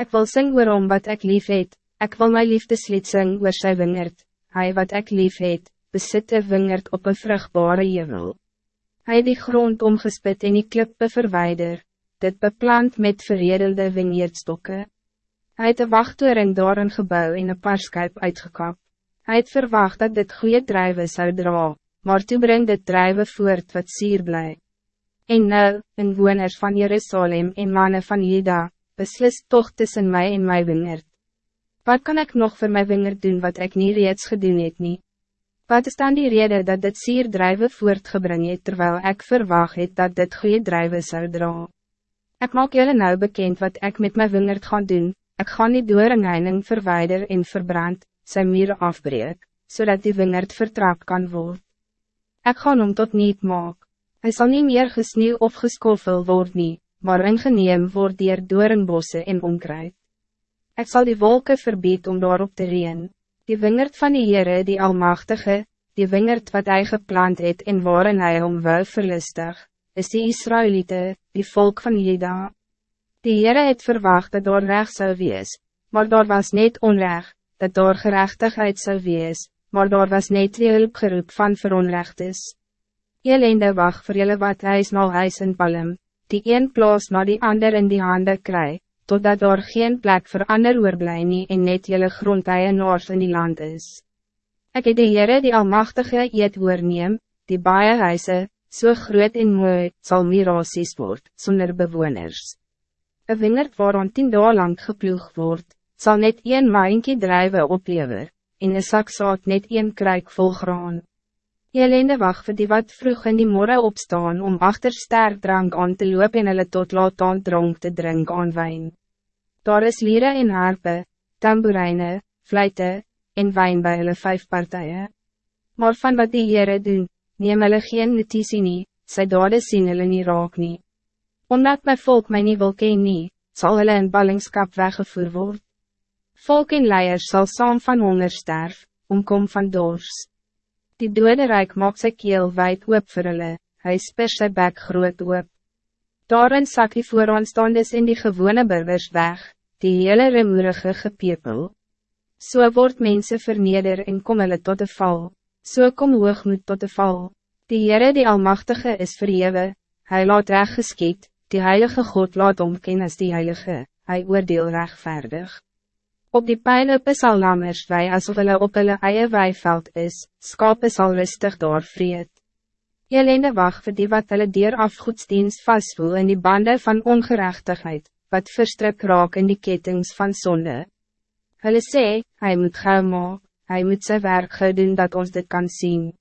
Ik wil sing waarom wat ik lief het, ik wil mijn liefdeslied sing oor sy wingerd, hy wat ik lief het, besit een wingerd op een vruchtbare jevel. Hij die grond omgespit en die klippe verwijder, dit beplant met veredelde wingerdstokken. Hij het een wachttoring door een gebouw in een paarskuip uitgekap. Hij het verwacht dat dit goede drijven zou dra, maar toe bring dit drijven voort wat sier bly. En nou, inwoners van Jerusalem en mannen van Juda, beslis toch tussen mij en mijn wingerd. Wat kan ik nog voor mijn wingerd doen wat ik niet reeds gedoen het nie? Wat is dan die reden dat dit sier drijven voortgebring het terwijl ik verwacht het dat dit goede drijven zou dra? Ik maak jullie nou bekend wat ik met mijn wingerd ga doen, ik ga niet door een heining verwijder en verbrand, zijn mieren afbreek, zodat die wingerd vertrapt kan worden. Ik ga hem tot niet maak. Hij zal niet meer gesneeuw of geskoffel worden, maar ingeneem word dier doornbosse en onkruid. Ik zal die wolken verbieden om daarop te reen. Die wingerd van die Heere, die Almachtige, die wingerd wat hij geplant het en waarin hij om wou verlustig, is die Israëlieten, die volk van Juda. Die Heere het verwacht dat daar recht zou wees, maar daar was niet onrecht, dat daar gerechtigheid zou wees, maar daar was niet die hulpgeroep van veronrechtes. Elende wacht voor jullie wat huis na huis in Palm, die een plaas na die ander in die handen kry, totdat daar geen plek voor ander oorblij nie en net jullie grondeienaars in die land is. Ik het die Heere die Almachtige eet oorneem, die baie huise, so groot en mooi, sal mirasies word, sonder bewoners. Een wingerd waaraan tien dagen lang geploeg wordt, zal net een maaienkie drijven oplever, en een zak zaad net een kruik vol graan. Jelende wacht vir die wat vroeg in die morgen opstaan om achter sterk drank aan te loop en hulle tot laat aan dronk te drink aan wijn. Daar is lieren en harpe, tamboerijne, fluite, en wijn bij hulle vijf partijen. Maar van wat die Heere doen, neem hulle geen notitie nie, sy dade sien hulle nie raak nie. Omdat my volk my nie wil ken nie, sal hulle in ballingskap weggevoer word. Volk en leiers sal saam van honger sterf, omkom van dors. Die dode rijk maak sy keel wijd oop vir hulle, hy spers sy bek groot oop. Daarin sak die vooraanstaandes in die gewone burgers weg, die hele remoerige gepepel. So word mensen verneder en kom hulle tot de val, so kom hoogmoed tot de val. Die Heere die Almachtige is verhewe, hij laat recht geskiet, die Heilige God laat omken as die Heilige, hij oordeel rechtvaardig. Op die pijlen sal lammers wij asof hulle op hulle eie weiveld is, skape sal rustig daar vreed. Jelende wacht vir die wat hulle dier afgoedsdienst vastvoel in die banden van ongerechtigheid, wat verstrek raak in die ketings van zonde. Hulle sê, hy moet gauw maak, hy moet sy werk gauw doen dat ons dit kan zien.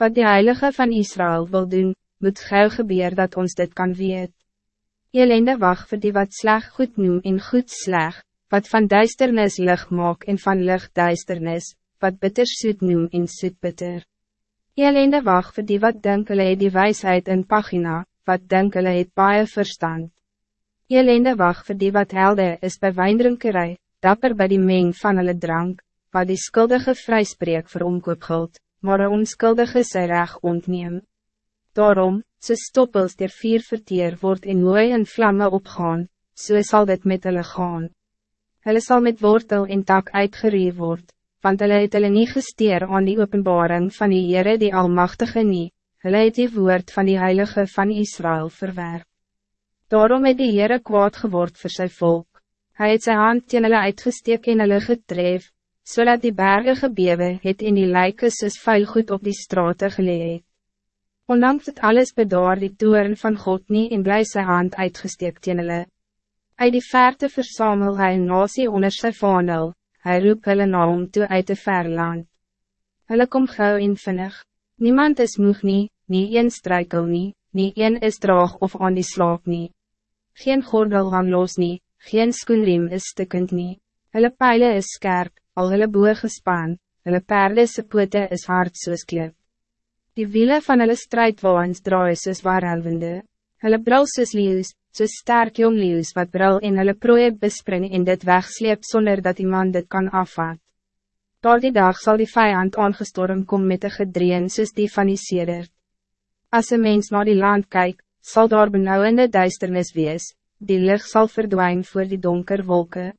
Wat die Heilige van Israël wil doen, moet gauw gebeur dat ons dit kan weet. Jelende wacht vir die wat sleg goed noem en goed sleg, wat van duisternis licht maak en van licht duisternis, wat bitter soet noem en soet bitter. Elende wacht vir die wat denk hulle het die wijsheid in pagina, wat denk hulle het baie verstand. Elende wacht vir die wat helde is bij wijndrinkerij, dapper bij die meng van hulle drank, wat die skuldige vryspreek vir omkoopguld, maar een onskuldige sy reg ontneem. Daarom, so stoppels der vier verteer word en mooi in vlammen opgaan, so sal dit met hulle gaan. Hulle sal met wortel en tak uitgeree word, want hulle het hulle nie gesteer aan die openbaring van die Heere die Almachtige nie, hulle het die woord van die Heilige van Israël verwerp. Daarom het die Heere kwaad geword voor zijn volk. Hij het sy hand teen hulle uitgesteek en hulle getref, zodat die bergen gebewe het in die lijken soos vuilgoed op die straten geleid. Ondanks het alles bedaar die toeren van God niet en bly sy hand uitgesteek teen hulle. Uit die verte versamel hy nasie onder sy vaandel, hy roep hulle na om toe uit de ver land. Hulle kom gauw en vinnig, niemand is moeg nie, nie een struikel nie, nie een is draag of aan die slaap nie. Geen gordel gaan los nie, geen skoenriem is stikkend nie, hulle pijle is skerp, al hulle boe gespan, hulle perde se pote is hard soos klip. Die wiele van hulle strijdwaans draai soos waarhelwende, hulle brul soos leeuws, so sterk jong leeuws wat brul en hulle prooi bespring en dit wegsleep zonder dat iemand dit kan afvat. Door die dag zal die vijand aangestorm kom met een gedreen soos die van die sedert. As een mens naar die land kijkt, zal daar benauwende duisternis wees, die licht zal verdwijnen voor die donker wolken.